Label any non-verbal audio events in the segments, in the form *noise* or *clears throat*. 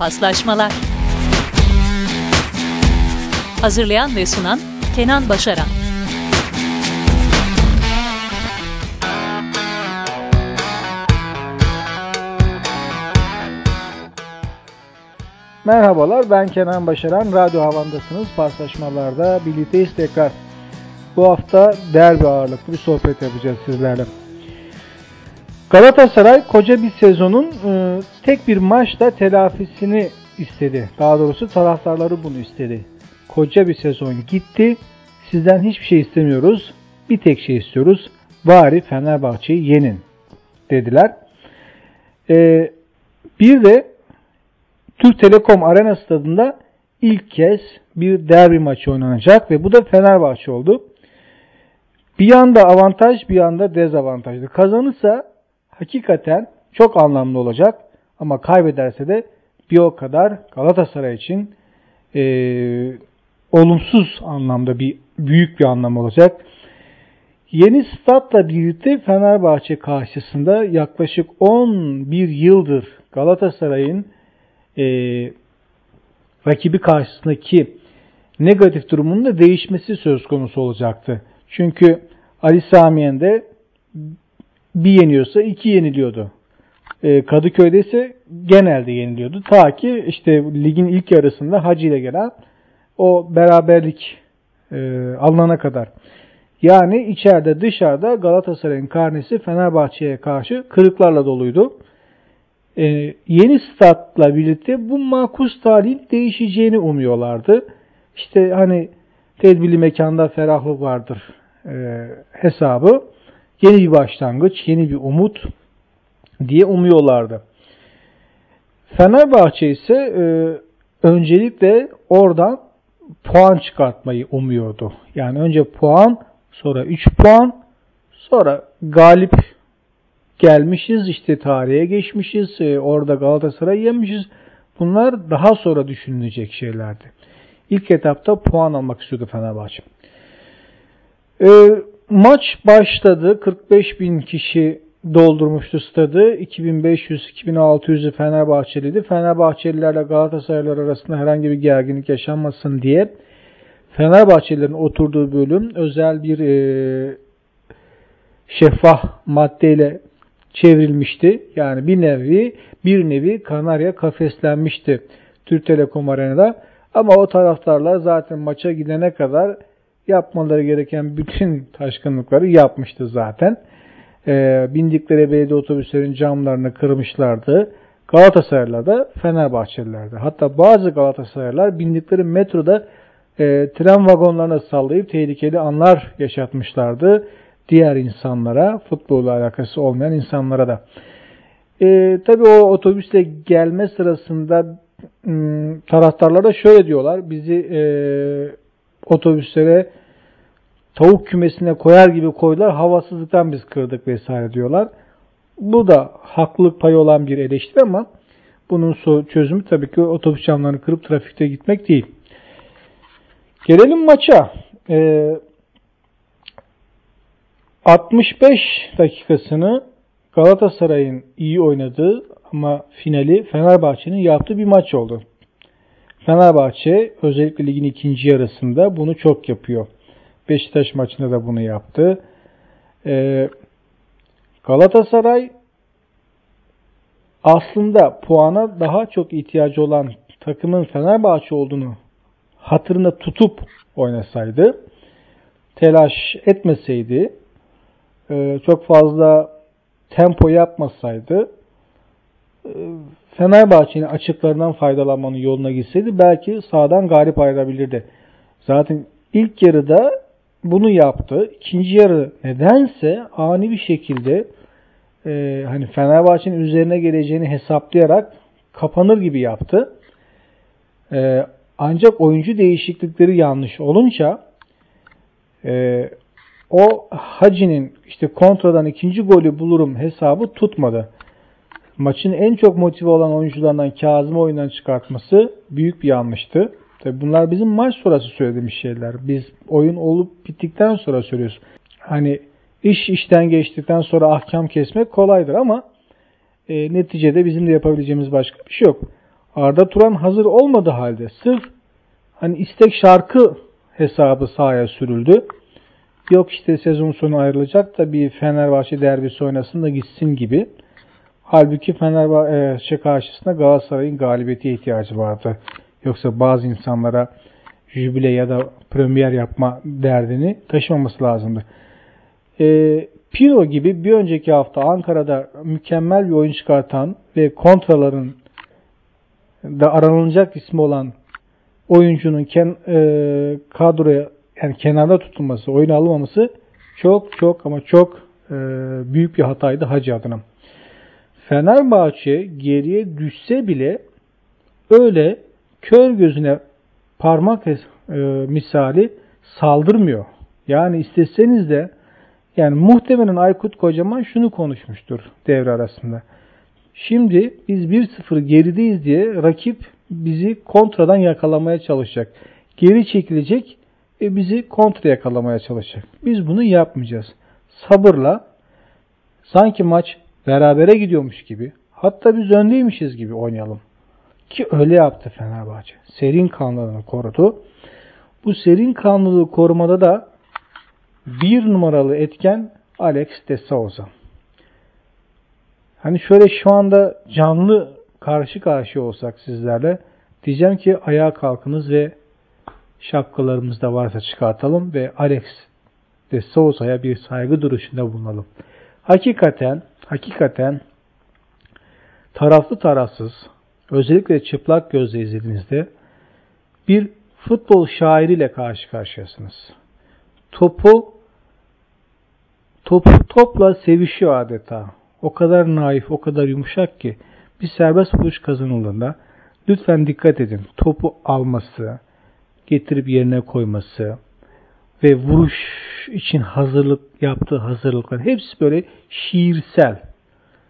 Paslaşmalar Hazırlayan ve sunan Kenan Başaran Merhabalar ben Kenan Başaran. Radyo Havan'dasınız. Paslaşmalarda birlikteyiz tekrar. Bu hafta derbi ağırlıklı bir sohbet yapacağız sizlerle. Galatasaray koca bir sezonun e, tek bir maçta telafisini istedi. Daha doğrusu taraftarları bunu istedi. Koca bir sezon gitti. Sizden hiçbir şey istemiyoruz. Bir tek şey istiyoruz. Bari Fenerbahçe'yi yenin dediler. E, bir de Türk Telekom Arena stadında ilk kez bir derbi maçı oynanacak ve bu da Fenerbahçe oldu. Bir yanda avantaj bir yanda dezavantajlı. Kazanırsa hakikaten çok anlamlı olacak ama kaybederse de bir o kadar Galatasaray için e, olumsuz anlamda bir büyük bir anlam olacak. Yeni statla birlikte Fenerbahçe karşısında yaklaşık 11 yıldır Galatasaray'ın e, rakibi karşısındaki negatif durumunun da değişmesi söz konusu olacaktı. Çünkü Ali Samiyen de bir yeniyorsa iki yeniliyordu. E, Kadıköy'de ise genelde yeniliyordu. Ta ki işte ligin ilk yarısında Hacı ile gelen o beraberlik e, alınana kadar. Yani içeride dışarıda Galatasaray'ın karnesi Fenerbahçe'ye karşı kırıklarla doluydu. Ee, yeni statla birlikte bu makus tarihin değişeceğini umuyorlardı. İşte hani tedbirli mekanda ferahlık vardır e, hesabı. Yeni bir başlangıç, yeni bir umut diye umuyorlardı. Fenerbahçe ise e, öncelikle oradan puan çıkartmayı umuyordu. Yani önce puan, sonra 3 puan, sonra galip gelmişiz, işte tarihe geçmişiz, e, orada Galatasaray yemişiz. Bunlar daha sonra düşünülecek şeylerdi. İlk etapta puan almak istiyordu Fenerbahçe. E, maç başladı. 45 bin kişi doldurmuştu stadı. 2500-2600'ü Fenerbahçeliydi. Fenerbahçelilerle Galatasaraylılar arasında herhangi bir gerginlik yaşanmasın diye Fenerbahçelilerin oturduğu bölüm özel bir e, şeffaf maddeyle çevrilmişti. Yani bir nevi bir nevi Kanarya kafeslenmişti Türk Telekom Arena'da. Ama o taraftarlar zaten maça gidene kadar yapmaları gereken bütün taşkınlıkları yapmıştı zaten. E, bindikleri belediye otobüslerin camlarını kırmışlardı. Galatasaraylılar da Fenerbahçelilerdi. Hatta bazı Galatasaraylılar bindikleri metroda e, tren vagonlarına sallayıp tehlikeli anlar yaşatmışlardı diğer insanlara, futbolla alakası olmayan insanlara da. E, tabii o otobüsle gelme sırasında ım, taraftarlar da şöyle diyorlar. Bizi e, otobüslere tavuk kümesine koyar gibi koydular. Havasızlıktan biz kırdık vesaire diyorlar. Bu da haklılık payı olan bir eleştiri ama bunun çözümü tabii ki otobüs camlarını kırıp trafikte gitmek değil. Gelelim maça. Ee, 65 dakikasını Galatasaray'ın iyi oynadığı ama finali Fenerbahçe'nin yaptığı bir maç oldu. Fenerbahçe özellikle ligin ikinci yarısında bunu çok yapıyor. Beşiktaş maçında da bunu yaptı. Ee, Galatasaray aslında puana daha çok ihtiyacı olan takımın Fenerbahçe olduğunu hatırına tutup oynasaydı, telaş etmeseydi, e, çok fazla tempo yapmasaydı, e, Fenerbahçe'nin açıklarından faydalanmanın yoluna gitseydi belki sağdan galip ayrılabilirdi. Zaten ilk yarıda bunu yaptı. İkinci yarı nedense ani bir şekilde e, hani Fenerbahçe'nin üzerine geleceğini hesaplayarak kapanır gibi yaptı. E, ancak oyuncu değişiklikleri yanlış olunca e, o Hacı'nin işte kontradan ikinci golü bulurum hesabı tutmadı. Maçın en çok motive olan oyuncularından Kazım'ı oyundan çıkartması büyük bir yanlıştı. Tabi bunlar bizim maç sonrası söylediğimiz şeyler. Biz oyun olup bittikten sonra söylüyoruz. Hani iş işten geçtikten sonra ahkam kesmek kolaydır ama e, neticede bizim de yapabileceğimiz başka bir şey yok. Arda Turan hazır olmadığı halde sırf hani istek şarkı hesabı sahaya sürüldü. Yok işte sezon sonu ayrılacak da bir Fenerbahçe derbisi oynasın da gitsin gibi. Halbuki Fenerbahçe karşısında Galatasaray'ın galibiyete ihtiyacı vardı. Yoksa bazı insanlara jübile ya da premier yapma derdini taşımaması lazımdı. E, Piro gibi bir önceki hafta Ankara'da mükemmel bir oyun çıkartan ve kontraların da aranılacak ismi olan oyuncunun ken, e, kadroya yani kenarda tutulması, oyuna alınmaması çok çok ama çok e, büyük bir hataydı Hacı adına. Fenerbahçe geriye düşse bile öyle kör gözüne parmak e, misali saldırmıyor. Yani isteseniz de yani muhtemelen Aykut Kocaman şunu konuşmuştur devre arasında. Şimdi biz 1-0 gerideyiz diye rakip bizi kontradan yakalamaya çalışacak. Geri çekilecek ve bizi kontra yakalamaya çalışacak. Biz bunu yapmayacağız. Sabırla sanki maç berabere gidiyormuş gibi hatta biz öndeymişiz gibi oynayalım. Ki öyle yaptı Fenerbahçe. Serin kanlılığını korudu. Bu serin kanlılığı korumada da bir numaralı etken Alex de Souza. Hani şöyle şu anda canlı karşı karşıya olsak sizlerle diyeceğim ki ayağa kalkınız ve şapkalarımız da varsa çıkartalım ve Alex de Souza'ya bir saygı duruşunda bulunalım. Hakikaten, hakikaten taraflı tarafsız, özellikle çıplak gözle izlediğinizde bir futbol şairiyle karşı karşıyasınız. Topu topu topla sevişiyor adeta. O kadar naif, o kadar yumuşak ki bir serbest vuruş kazanıldığında lütfen dikkat edin. Topu alması, getirip yerine koyması ve vuruş için hazırlık yaptığı hazırlıklar hepsi böyle şiirsel.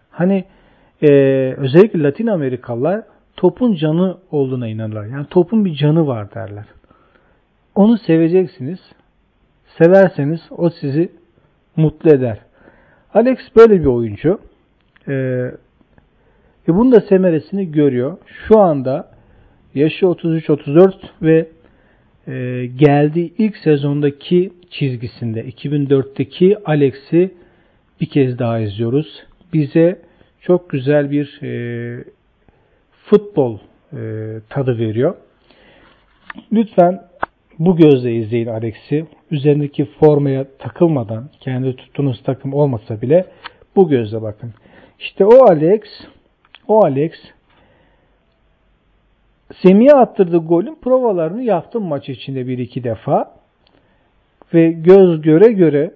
Hani e, özellikle Latin Amerikalılar topun canı olduğuna inanırlar. Yani topun bir canı var derler. Onu seveceksiniz. Severseniz o sizi mutlu eder. Alex böyle bir oyuncu. Ee, ve bunun da semeresini görüyor. Şu anda yaşı 33-34 ve e, geldiği ilk sezondaki çizgisinde 2004'teki Alex'i bir kez daha izliyoruz. Bize çok güzel bir e, futbol e, tadı veriyor. Lütfen bu gözle izleyin Alex'i. Üzerindeki formaya takılmadan, kendi tuttuğunuz takım olmasa bile bu gözle bakın. İşte o Alex, o Alex Semih'e attırdığı golün provalarını yaptım maç içinde bir iki defa. Ve göz göre göre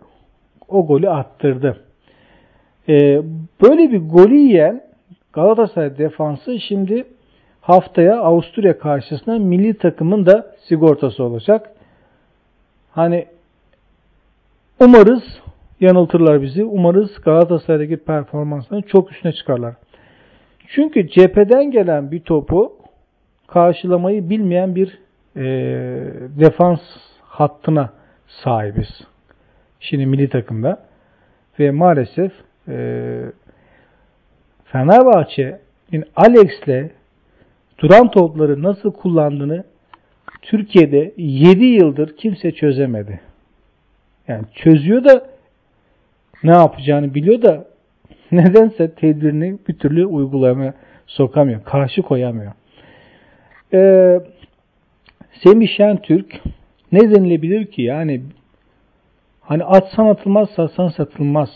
o golü attırdı. Ee, böyle bir golü yiyen Galatasaray defansı şimdi haftaya Avusturya karşısında milli takımın da sigortası olacak. Hani umarız yanıltırlar bizi. Umarız Galatasaray'daki performanslarını çok üstüne çıkarlar. Çünkü cepheden gelen bir topu karşılamayı bilmeyen bir e, defans hattına sahibiz. Şimdi milli takımda. Ve maalesef e, Fenerbahçe'nin Alex'le duran topları nasıl kullandığını Türkiye'de 7 yıldır kimse çözemedi. Yani çözüyor da ne yapacağını biliyor da *laughs* nedense tedbirini bir türlü uygulamaya sokamıyor. Karşı koyamıyor. Ee, Semih Şentürk ne denilebilir ki yani hani atsan atılmaz satsan satılmaz.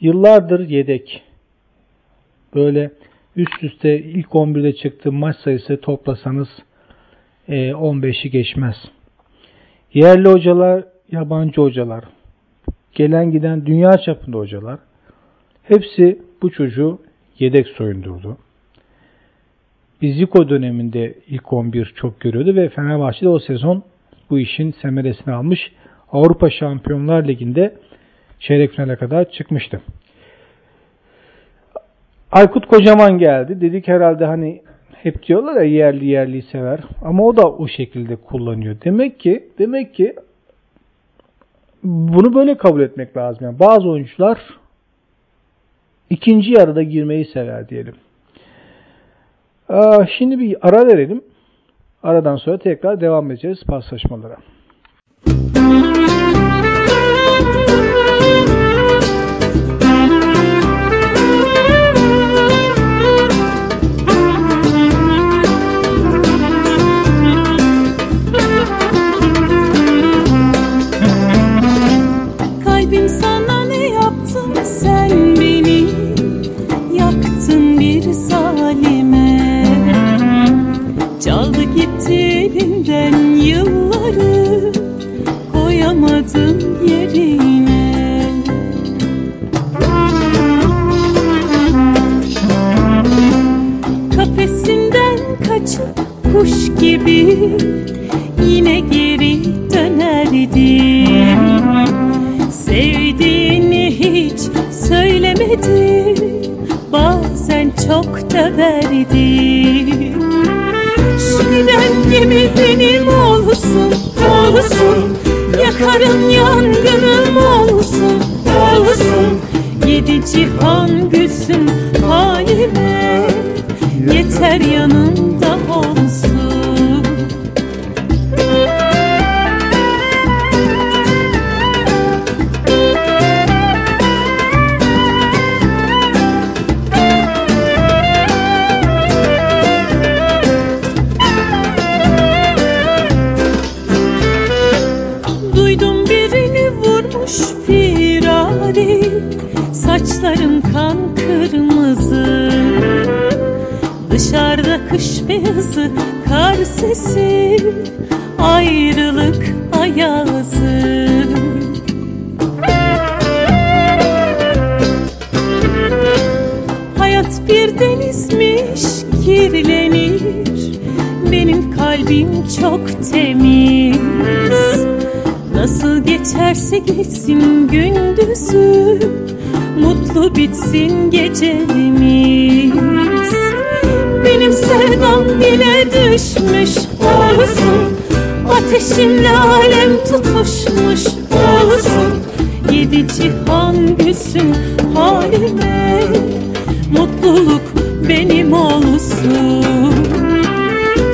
Yıllardır yedek. Böyle üst üste ilk 11'de çıktığı maç sayısı toplasanız 15'i e, geçmez. Yerli hocalar, yabancı hocalar, gelen giden dünya çapında hocalar hepsi bu çocuğu yedek soyundurdu. Biziko döneminde ilk 11 çok görüyordu ve Fenerbahçe de o sezon bu işin semeresini almış. Avrupa Şampiyonlar Ligi'nde çeyrek finale kadar çıkmıştı. Aykut Kocaman geldi. Dedik herhalde hani hep diyorlar ya yerli yerliyi sever. Ama o da o şekilde kullanıyor. Demek ki demek ki bunu böyle kabul etmek lazım. Yani bazı oyuncular ikinci yarıda girmeyi sever diyelim. Şimdi bir ara verelim. Aradan sonra tekrar devam edeceğiz paslaşmalara. sesi ayrılık ayazı. Hayat bir denizmiş kirlenir. Benim kalbim çok temiz. Nasıl geçerse geçsin Yeşil alem tutuşmuş olsun. Yedi cihan gülsün halime. Mutluluk benim olsun.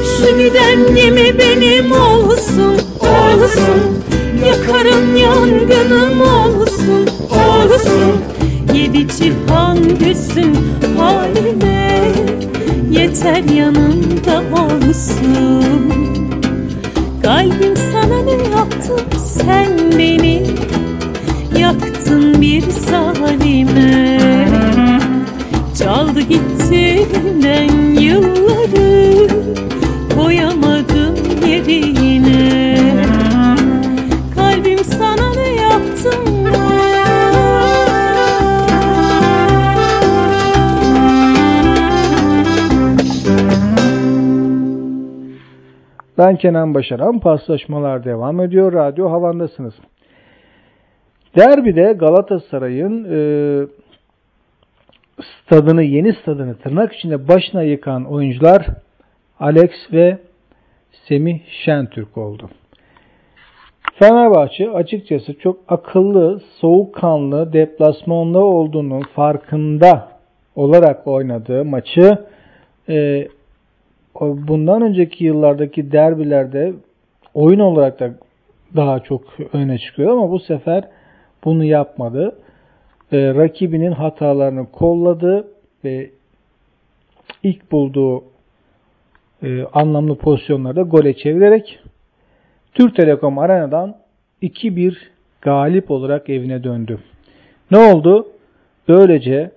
Şu giden gemi benim olsun Olsun. Yakarım yangınım olsun Olsun. Yedi cihan gülsün halime. Yeter yanımda olsun. Kalbim sana ne yaptı? Sen beni Yaktın bir zalime Çaldı gitti elimden yılları Koyamadım yeri Ben Kenan Başaran. Paslaşmalar devam ediyor. Radyo Havan'dasınız. Derbide Galatasaray'ın e, stadını, yeni stadını tırnak içinde başına yıkan oyuncular Alex ve Semih Şentürk oldu. Fenerbahçe açıkçası çok akıllı, soğukkanlı, deplasmanda olduğunun farkında olarak oynadığı maçı e, bundan önceki yıllardaki derbilerde oyun olarak da daha çok öne çıkıyor ama bu sefer bunu yapmadı. E, rakibinin hatalarını kolladı ve ilk bulduğu e, anlamlı pozisyonlarda gole çevirerek Türk Telekom Arena'dan 2-1 galip olarak evine döndü. Ne oldu? Böylece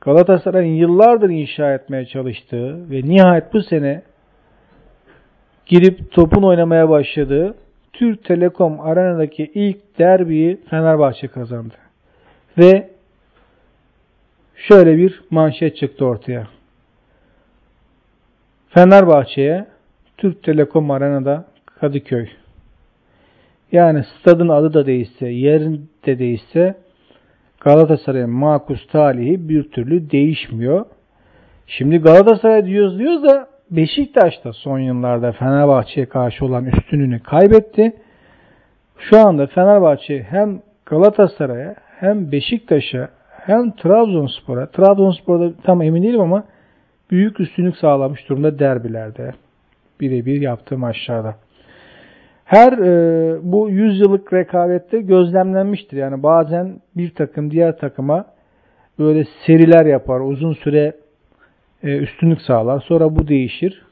Galatasaray'ın yıllardır inşa etmeye çalıştığı ve nihayet bu sene girip topun oynamaya başladığı Türk Telekom Arena'daki ilk derbiyi Fenerbahçe kazandı. Ve şöyle bir manşet çıktı ortaya. Fenerbahçe'ye Türk Telekom Arena'da Kadıköy. Yani stadın adı da değişse, yerin de değişse Galatasaray'ın makus talihi bir türlü değişmiyor. Şimdi Galatasaray diyoruz diyoruz da Beşiktaş da son yıllarda Fenerbahçe'ye karşı olan üstünlüğünü kaybetti. Şu anda Fenerbahçe hem Galatasaray'a hem Beşiktaş'a hem Trabzonspor'a, Trabzonspor'da tam emin değilim ama büyük üstünlük sağlamış durumda derbilerde. Birebir yaptığı maçlarda. Her e, bu 100 yıllık rekabette gözlemlenmiştir. Yani bazen bir takım diğer takıma böyle seriler yapar, uzun süre e, üstünlük sağlar. Sonra bu değişir.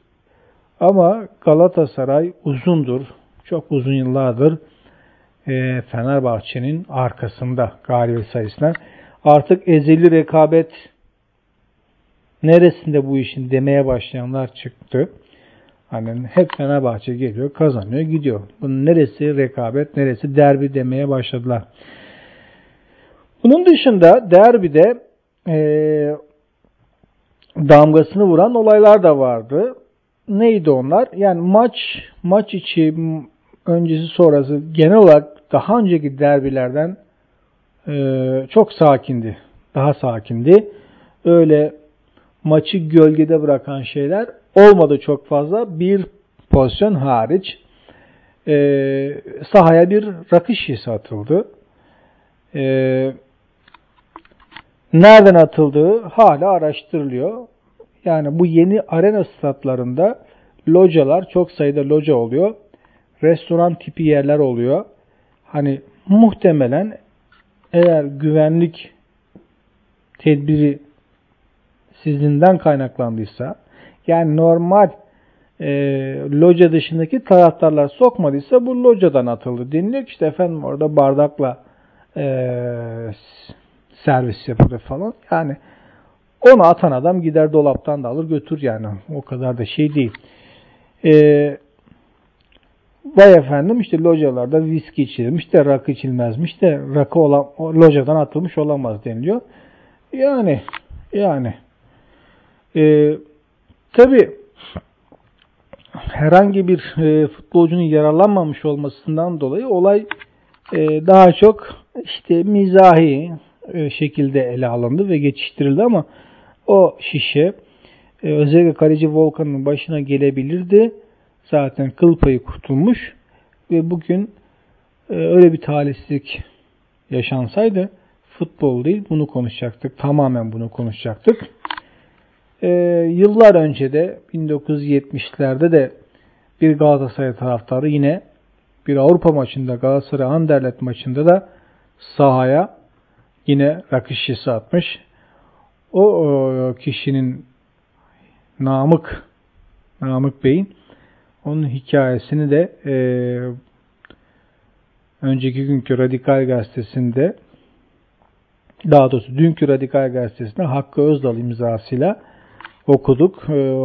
Ama Galatasaray uzundur, çok uzun yıllardır e, Fenerbahçe'nin arkasında galibiyet sayısına. Artık ezeli rekabet neresinde bu işin demeye başlayanlar çıktı. Hani hep Fenerbahçe geliyor, kazanıyor, gidiyor. Bunun neresi rekabet, neresi derbi demeye başladılar. Bunun dışında derbide e, damgasını vuran olaylar da vardı. Neydi onlar? Yani maç maç içi öncesi sonrası genel olarak daha önceki derbilerden e, çok sakindi. Daha sakindi. Öyle maçı gölgede bırakan şeyler olmadı çok fazla. Bir pozisyon hariç e, sahaya bir rakı şişesi atıldı. E, nereden atıldığı hala araştırılıyor. Yani bu yeni arena statlarında localar, çok sayıda loca oluyor. Restoran tipi yerler oluyor. Hani muhtemelen eğer güvenlik tedbiri sizinden kaynaklandıysa yani normal e, loca dışındaki taraftarlar sokmadıysa bu locadan atıldı. Deniliyor ki işte efendim orada bardakla e, servis yapılır falan. Yani onu atan adam gider dolaptan da alır götür yani. O kadar da şey değil. Ee, vay efendim işte localarda viski içilmiş de rakı içilmezmiş de rakı olan, locadan atılmış olamaz deniliyor. Yani yani e, tabi herhangi bir e, futbolcunun yaralanmamış olmasından dolayı olay e, daha çok işte mizahi e, şekilde ele alındı ve geçiştirildi ama o şişe e, özellikle kaleci Volkan'ın başına gelebilirdi. Zaten kıl payı kurtulmuş ve bugün e, öyle bir talihsizlik yaşansaydı futbol değil bunu konuşacaktık. Tamamen bunu konuşacaktık. Ee, yıllar önce de 1970'lerde de bir Galatasaray taraftarı yine bir Avrupa maçında Galatasaray Anderlet maçında da sahaya yine rakı şişesi atmış. O, o kişinin Namık Namık Bey'in onun hikayesini de e, önceki günkü Radikal Gazetesi'nde daha doğrusu dünkü Radikal Gazetesi'nde Hakkı Özdal imzasıyla okuduk. E,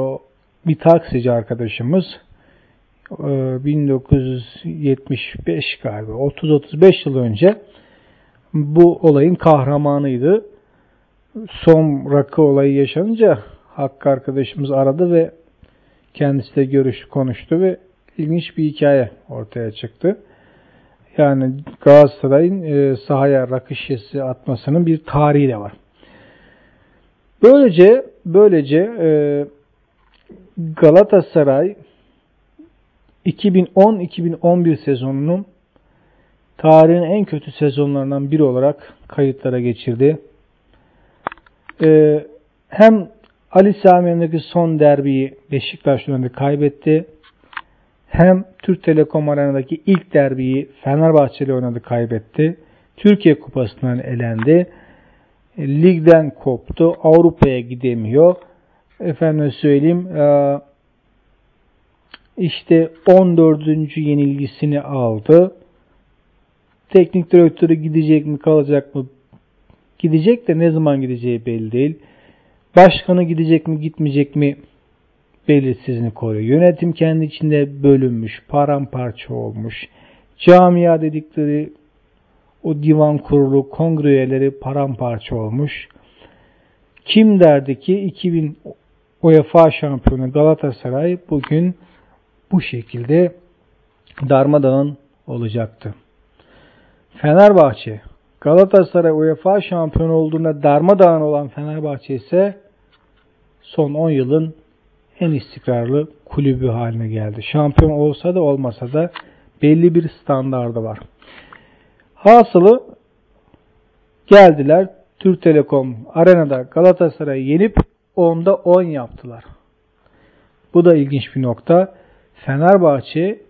bir taksici arkadaşımız e, 1975 galiba 30-35 yıl önce bu olayın kahramanıydı. Son rakı olayı yaşanınca Hakkı arkadaşımız aradı ve kendisi de konuştu ve ilginç bir hikaye ortaya çıktı. Yani Galatasaray'ın e, sahaya rakı şişesi atmasının bir tarihi de var. Böylece böylece e, Galatasaray 2010-2011 sezonunun tarihin en kötü sezonlarından biri olarak kayıtlara geçirdi. Ee, hem Ali Sami son derbiyi Beşiktaş kaybetti. Hem Türk Telekom Arena'daki ilk derbiyi Fenerbahçe ile oynadı kaybetti. Türkiye Kupası'ndan elendi. E, ligden koptu. Avrupa'ya gidemiyor. Efendim söyleyeyim e, işte 14. yenilgisini aldı. Teknik direktörü gidecek mi kalacak mı? Gidecek de ne zaman gideceği belli değil. Başkanı gidecek mi gitmeyecek mi belirsizliğini koruyor. Yönetim kendi içinde bölünmüş, paramparça olmuş. Camia dedikleri o divan kurulu, kongre üyeleri paramparça olmuş. Kim derdi ki 2000 UEFA şampiyonu Galatasaray bugün bu şekilde darmadağın olacaktı. Fenerbahçe Galatasaray UEFA şampiyonu olduğunda darmadağın olan Fenerbahçe ise son 10 yılın en istikrarlı kulübü haline geldi. Şampiyon olsa da olmasa da belli bir standardı var. Hasılı geldiler Türk Telekom Arena'da Galatasaray'ı yenip 10'da 10 yaptılar. Bu da ilginç bir nokta. Fenerbahçe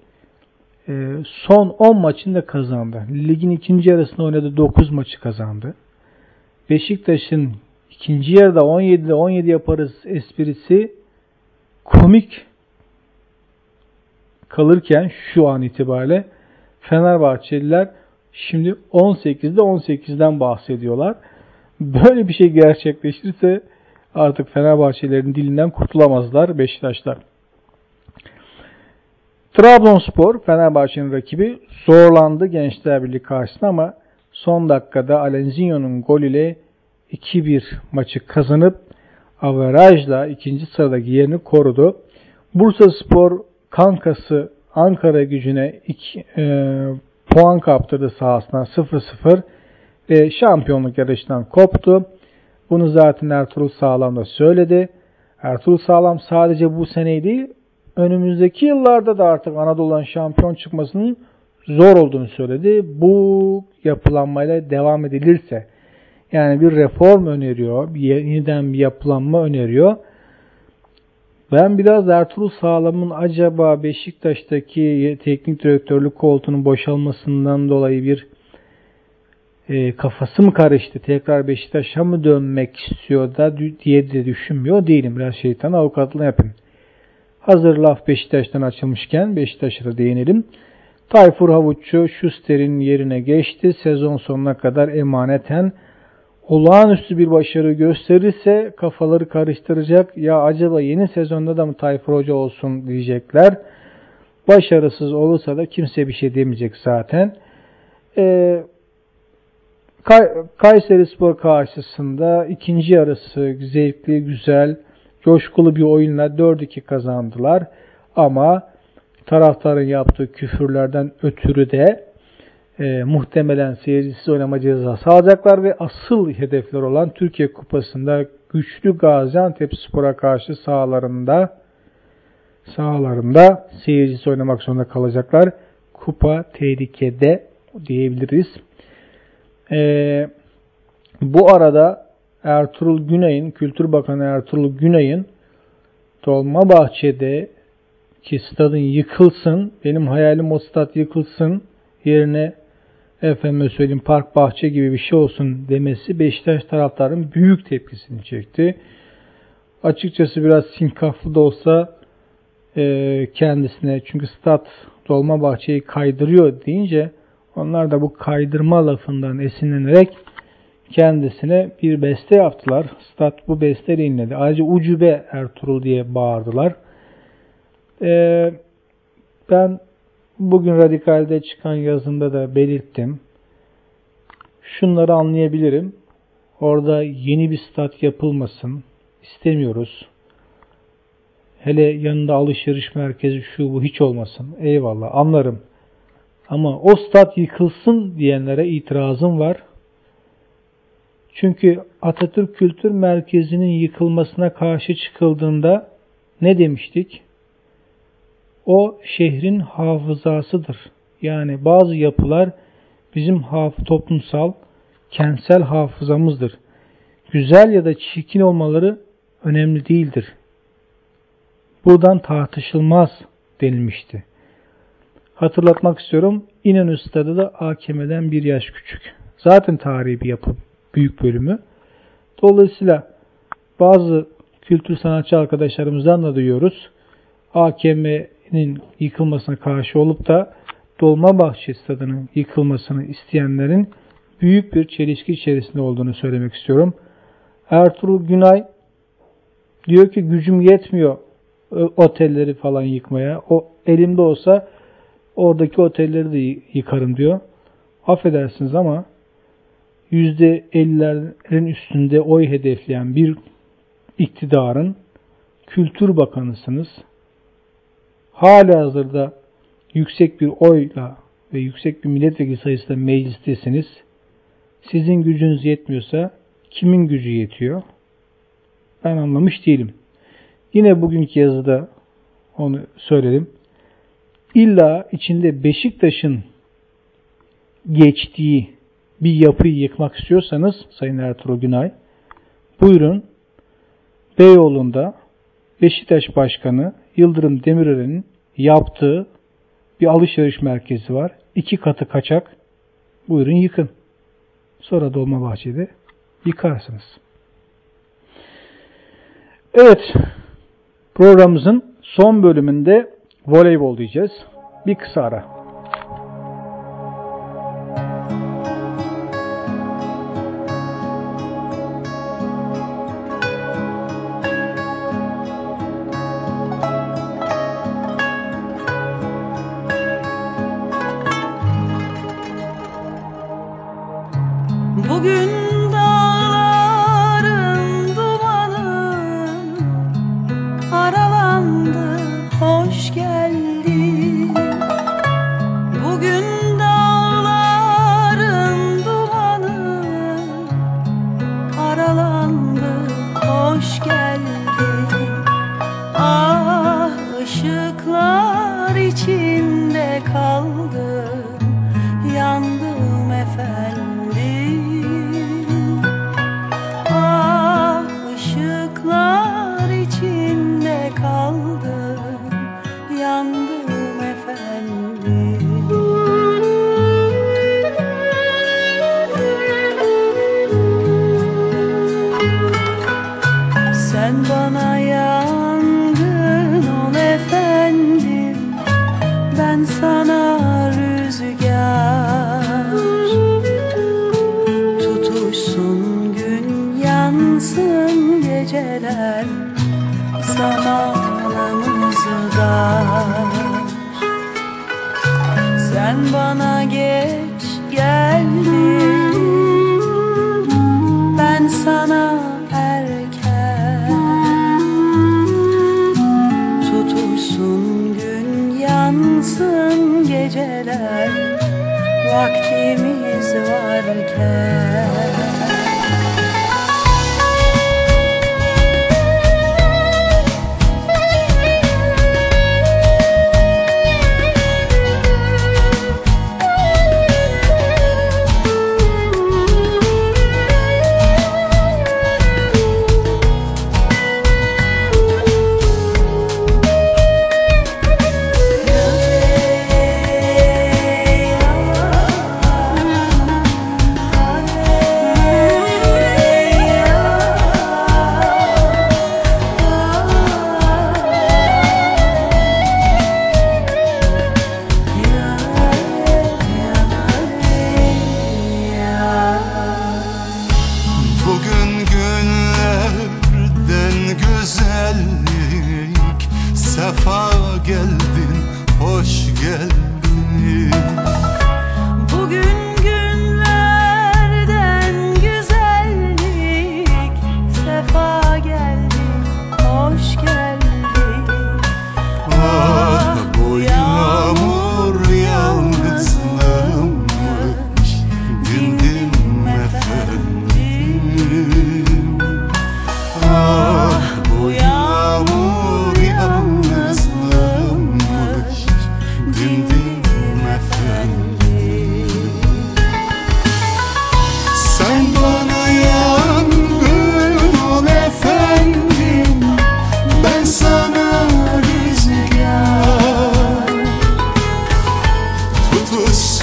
e, son 10 maçında kazandı. Ligin ikinci yarısında oynadı 9 maçı kazandı. Beşiktaş'ın ikinci yarıda 17'de 17 yaparız esprisi komik kalırken şu an itibariyle Fenerbahçeliler şimdi 18'de 18'den bahsediyorlar. Böyle bir şey gerçekleşirse artık Fenerbahçelerin dilinden kurtulamazlar Beşiktaşlar. Trabzonspor Fenerbahçe'nin rakibi zorlandı Gençler Birliği karşısında ama son dakikada Alenzinho'nun gol ile 2-1 maçı kazanıp averajla ikinci sıradaki yerini korudu. Bursa Spor kankası Ankara gücüne 2 e, puan kaptırdı sahasına 0-0 ve şampiyonluk yarışından koptu. Bunu zaten Ertuğrul Sağlam da söyledi. Ertuğrul Sağlam sadece bu seneyi değil, önümüzdeki yıllarda da artık Anadolu'dan şampiyon çıkmasının zor olduğunu söyledi. Bu yapılanmayla devam edilirse, yani bir reform öneriyor, yeniden bir yapılanma öneriyor. Ben biraz Ertuğrul Sağlam'ın acaba Beşiktaş'taki teknik direktörlük koltuğunun boşalmasından dolayı bir e, kafası mı karıştı? Tekrar Beşiktaş'a mı dönmek istiyor da diye de düşünmüyor değilim. Biraz şeytan avukatlığını yapayım. Hazır laf Beşiktaş'tan açılmışken Beşiktaş'a da değinelim. Tayfur Havuççu Schuster'in yerine geçti. Sezon sonuna kadar emaneten olağanüstü bir başarı gösterirse kafaları karıştıracak. Ya acaba yeni sezonda da mı Tayfur Hoca olsun diyecekler. Başarısız olursa da kimse bir şey demeyecek zaten. Ee, Kayseri Spor karşısında ikinci yarısı zevkli, güzel, coşkulu bir oyunla 4-2 kazandılar. Ama taraftarın yaptığı küfürlerden ötürü de e, muhtemelen seyircisiz oynama cezası alacaklar ve asıl hedefler olan Türkiye Kupası'nda güçlü Gaziantep Spor'a karşı sahalarında sahalarında seyircisi oynamak zorunda kalacaklar. Kupa tehlikede diyebiliriz. Ee, bu arada Ertuğrul Güney'in, Kültür Bakanı Ertuğrul Güney'in Dolmabahçe'de ki stadın yıkılsın, benim hayalim o stat yıkılsın, yerine efendim söyleyeyim park bahçe gibi bir şey olsun demesi Beşiktaş taraftarın büyük tepkisini çekti. Açıkçası biraz sinkaflı da olsa e, kendisine çünkü stat dolma bahçeyi kaydırıyor deyince onlar da bu kaydırma lafından esinlenerek kendisine bir beste yaptılar. Stat bu beste dinledi. Ayrıca ucube Ertuğrul diye bağırdılar. Ee, ben bugün Radikal'de çıkan yazımda da belirttim. Şunları anlayabilirim. Orada yeni bir stat yapılmasın. istemiyoruz. Hele yanında alışveriş merkezi şu bu hiç olmasın. Eyvallah anlarım. Ama o stat yıkılsın diyenlere itirazım var. Çünkü Atatürk Kültür Merkezi'nin yıkılmasına karşı çıkıldığında ne demiştik? O şehrin hafızasıdır. Yani bazı yapılar bizim haf toplumsal, kentsel hafızamızdır. Güzel ya da çirkin olmaları önemli değildir. Buradan tartışılmaz denilmişti. Hatırlatmak istiyorum. İnönü Stadı da AKM'den bir yaş küçük. Zaten tarihi bir yapı büyük bölümü. Dolayısıyla bazı kültür sanatçı arkadaşlarımızdan da duyuyoruz. AKM'nin yıkılmasına karşı olup da Dolmabahçe Stadı'nın yıkılmasını isteyenlerin büyük bir çelişki içerisinde olduğunu söylemek istiyorum. Ertuğrul Günay diyor ki gücüm yetmiyor otelleri falan yıkmaya. O elimde olsa oradaki otelleri de yıkarım diyor. Affedersiniz ama %50'lerin üstünde oy hedefleyen bir iktidarın kültür bakanısınız. Hala hazırda yüksek bir oyla ve yüksek bir milletvekili sayısıyla meclistesiniz. Sizin gücünüz yetmiyorsa kimin gücü yetiyor? Ben anlamış değilim. Yine bugünkü yazıda onu söyledim. İlla içinde Beşiktaş'ın geçtiği bir yapıyı yıkmak istiyorsanız Sayın Ertuğrul Günay buyurun Beyoğlu'nda Beşiktaş Başkanı Yıldırım Demirören'in yaptığı bir alışveriş merkezi var. İki katı kaçak. Buyurun yıkın. Sonra Dolmabahçe'de yıkarsınız. Evet, programımızın son bölümünde voleybol diyeceğiz. Bir kısa ara.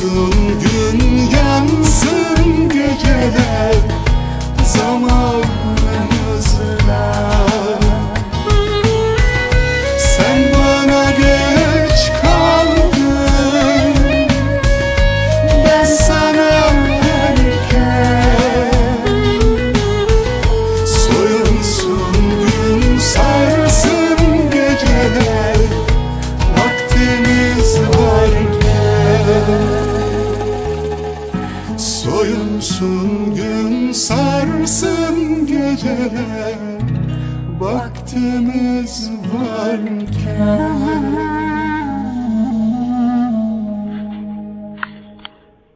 Yaşasın gün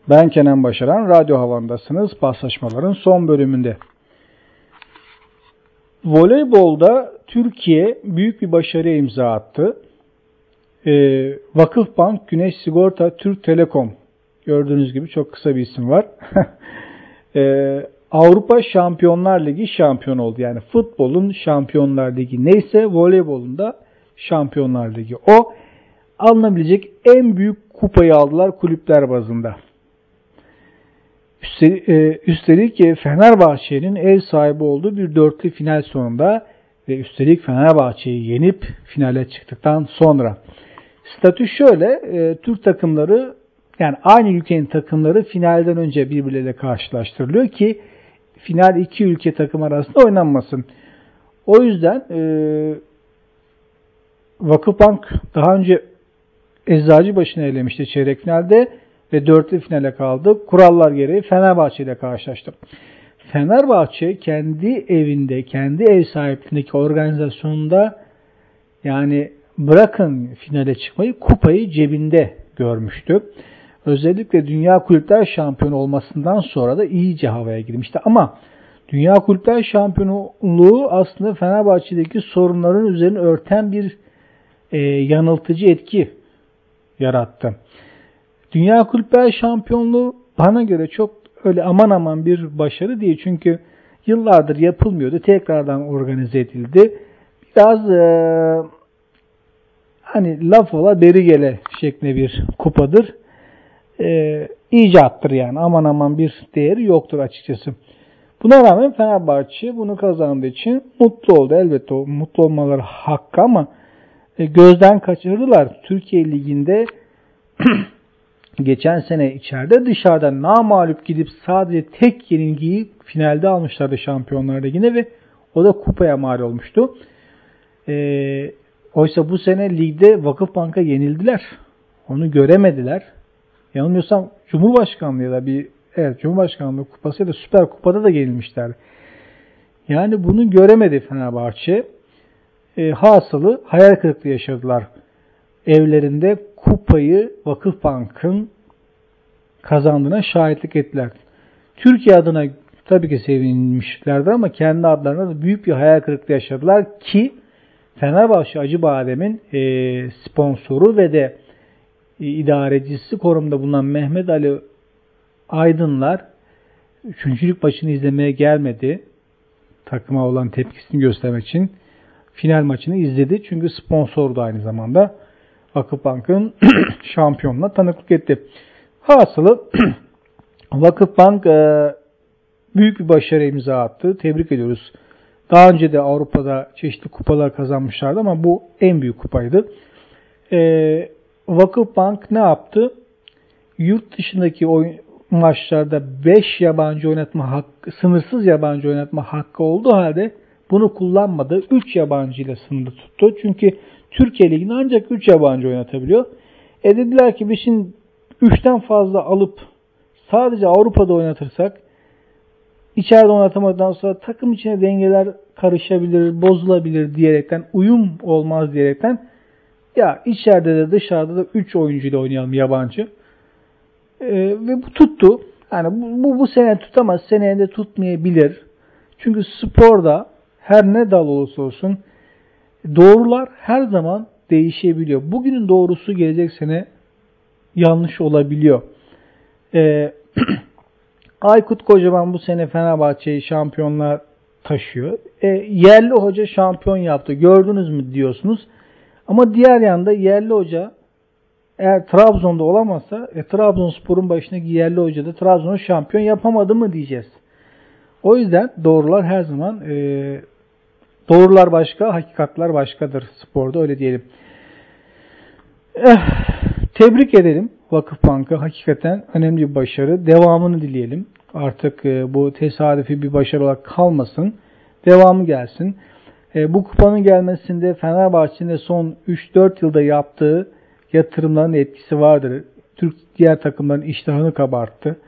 Ben Kenan Başaran, Radyo Havan'dasınız paslaşmaların son bölümünde. Voleybolda Türkiye büyük bir başarı imza attı. Ee, Vakıfbank, Güneş Sigorta, Türk Telekom gördüğünüz gibi çok kısa bir isim var. *laughs* ee, Avrupa Şampiyonlar Ligi şampiyon oldu. Yani futbolun Şampiyonlar Ligi neyse voleybolun da Şampiyonlar Ligi. O alınabilecek en büyük kupayı aldılar kulüpler bazında. Üstelik, e, üstelik Fenerbahçe'nin ev sahibi olduğu bir dörtlü final sonunda ve üstelik Fenerbahçe'yi yenip finale çıktıktan sonra. Statü şöyle, e, Türk takımları yani aynı ülkenin takımları finalden önce birbirleriyle karşılaştırılıyor ki final iki ülke takım arasında oynanmasın. O yüzden e, Vakıfbank daha önce Eczacıbaşı'nı elemişti çeyrek finalde ve dörtlü finale kaldı. Kurallar gereği Fenerbahçe ile karşılaştı. Fenerbahçe kendi evinde, kendi ev sahipliğindeki organizasyonunda yani bırakın finale çıkmayı kupayı cebinde görmüştü. Özellikle Dünya Kulüpler Şampiyonu olmasından sonra da iyice havaya girmişti. Ama Dünya Kulüpler Şampiyonluğu aslında Fenerbahçe'deki sorunların üzerine örten bir e, yanıltıcı etki yarattı. Dünya Kulüpler Şampiyonluğu bana göre çok öyle aman aman bir başarı değil. Çünkü yıllardır yapılmıyordu. Tekrardan organize edildi. Biraz e, hani laf ola beri gele şeklinde bir kupadır. E, icattır yani. Aman aman bir değeri yoktur açıkçası. Buna rağmen Fenerbahçe bunu kazandığı için mutlu oldu. Elbette o mutlu olmaları hakkı ama e, gözden kaçırdılar. Türkiye Ligi'nde *clears throat* geçen sene içeride dışarıda namalup gidip sadece tek yenilgiyi finalde almışlardı Şampiyonlar Ligi'nde ve o da kupaya mal olmuştu. E, oysa bu sene ligde Vakıfbank'a yenildiler. Onu göremediler. Yanılmıyorsam Cumhurbaşkanlığı ya da bir evet Cumhurbaşkanlığı kupası ya da Süper Kupa'da da yenilmişler. Yani bunu göremedi Fenerbahçe. E, hasılı hayal kırıklığı yaşadılar. Evlerinde kupayı Vakıfbank'ın kazandığına şahitlik ettiler. Türkiye adına tabii ki sevinmişlerdi ama kendi adlarına da büyük bir hayal kırıklığı yaşadılar ki Fenerbahçe Acıbadem'in e, sponsoru ve de e, idarecisi korumda bulunan Mehmet Ali Aydınlar üçüncülük maçını izlemeye gelmedi. Takıma olan tepkisini göstermek için final maçını izledi. Çünkü sponsordu aynı zamanda. Vakıfbank'ın *clears throat* şampiyonluğuna tanıklık etti. Hasılı *clears throat* Vakıfbank e, büyük bir başarı imza attı. Tebrik ediyoruz. Daha önce de Avrupa'da çeşitli kupalar kazanmışlardı ama bu en büyük kupaydı. E, Vakıfbank ne yaptı? Yurt dışındaki oyun, maçlarda 5 yabancı oynatma hakkı, sınırsız yabancı oynatma hakkı olduğu halde bunu kullanmadı. 3 yabancı ile sınırlı tuttu. Çünkü Türkiye Ligi'nde ancak 3 yabancı oynatabiliyor. E dediler ki biz şimdi 3'ten fazla alıp sadece Avrupa'da oynatırsak içeride oynatamadıktan sonra takım içine dengeler karışabilir, bozulabilir diyerekten, uyum olmaz diyerekten ya içeride de dışarıda da 3 oyuncu ile oynayalım yabancı. E, ve bu tuttu. Yani bu, bu, bu sene tutamaz, seneye de tutmayabilir. Çünkü sporda her ne dal olursa olsun doğrular her zaman değişebiliyor. Bugünün doğrusu gelecek sene yanlış olabiliyor. Ee, *clears throat* Aykut Kocaman bu sene Fenerbahçe'yi şampiyonlar taşıyor. E, yerli hoca şampiyon yaptı. Gördünüz mü diyorsunuz. Ama diğer yanda yerli hoca eğer Trabzon'da olamazsa e, Trabzonspor'un başındaki yerli hoca da Trabzon'u şampiyon yapamadı mı diyeceğiz. O yüzden doğrular her zaman e, doğrular başka, hakikatler başkadır sporda öyle diyelim. Eh, tebrik edelim Vakıfbank'a hakikaten önemli bir başarı. Devamını dileyelim. Artık e, bu tesadüfi bir başarı olarak kalmasın. Devamı gelsin. E, bu kupanın gelmesinde Fenerbahçe'nin son 3-4 yılda yaptığı yatırımların etkisi vardır. Türk diğer takımların iştahını kabarttı.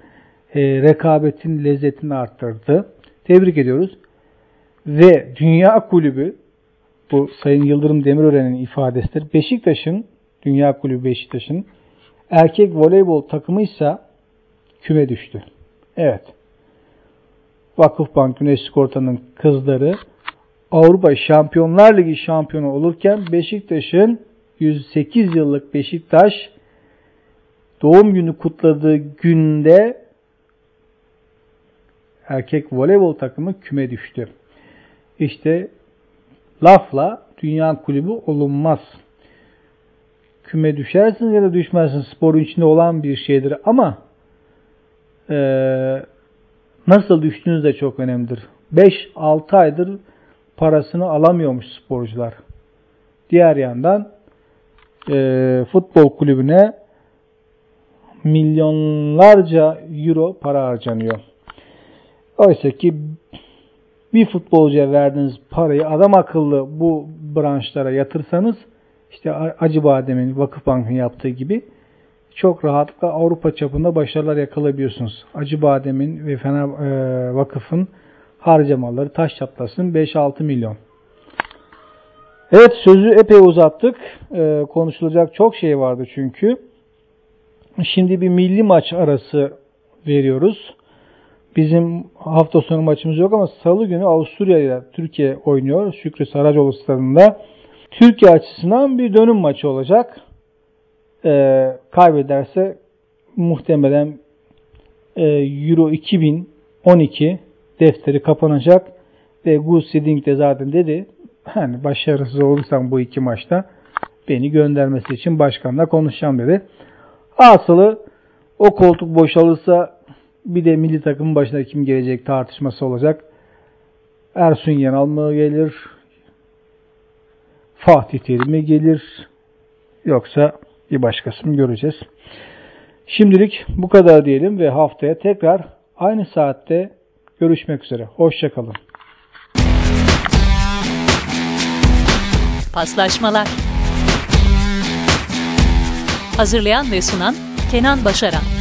E, rekabetin lezzetini arttırdı. Tebrik ediyoruz. Ve Dünya Kulübü bu Sayın Yıldırım Demirören'in ifadesidir. Beşiktaş'ın, Dünya Kulübü Beşiktaş'ın erkek voleybol takımı ise küme düştü. Evet. Vakıfbank Güneş Sigorta'nın kızları Avrupa Şampiyonlar Ligi şampiyonu olurken Beşiktaş'ın 108 yıllık Beşiktaş doğum günü kutladığı günde erkek voleybol takımı küme düştü. İşte lafla dünya kulübü olunmaz. Küme düşersiniz ya da düşmezsiniz sporun içinde olan bir şeydir ama e, nasıl düştüğünüz de çok önemlidir. 5-6 aydır parasını alamıyormuş sporcular. Diğer yandan e, futbol kulübüne milyonlarca euro para harcanıyor. Oysa ki bir futbolcuya verdiğiniz parayı adam akıllı bu branşlara yatırsanız işte Acıbadem'in Vakıfbank'ın yaptığı gibi çok rahatlıkla Avrupa çapında başarılar yakalayabiliyorsunuz. Acıbadem'in ve Fener e, Vakıf'ın harcamaları taş çatlasın 5-6 milyon. Evet sözü epey uzattık. E, konuşulacak çok şey vardı çünkü. Şimdi bir milli maç arası veriyoruz. Bizim hafta sonu maçımız yok ama salı günü Avusturya ile Türkiye oynuyor. Şükrü Saracoğlu stadında. Türkiye açısından bir dönüm maçı olacak. Ee, kaybederse muhtemelen e, Euro 2012 defteri kapanacak ve Gus Hiddink de zaten dedi hani başarısız olursam bu iki maçta beni göndermesi için başkanla konuşacağım dedi. Asılı o koltuk boşalırsa bir de milli takımın başına kim gelecek tartışması olacak. Ersun Yanal mı gelir? Fatih Terim mi gelir? Yoksa bir başkası mı göreceğiz. Şimdilik bu kadar diyelim ve haftaya tekrar aynı saatte görüşmek üzere. Hoşçakalın. Paslaşmalar Hazırlayan ve sunan Kenan Başaran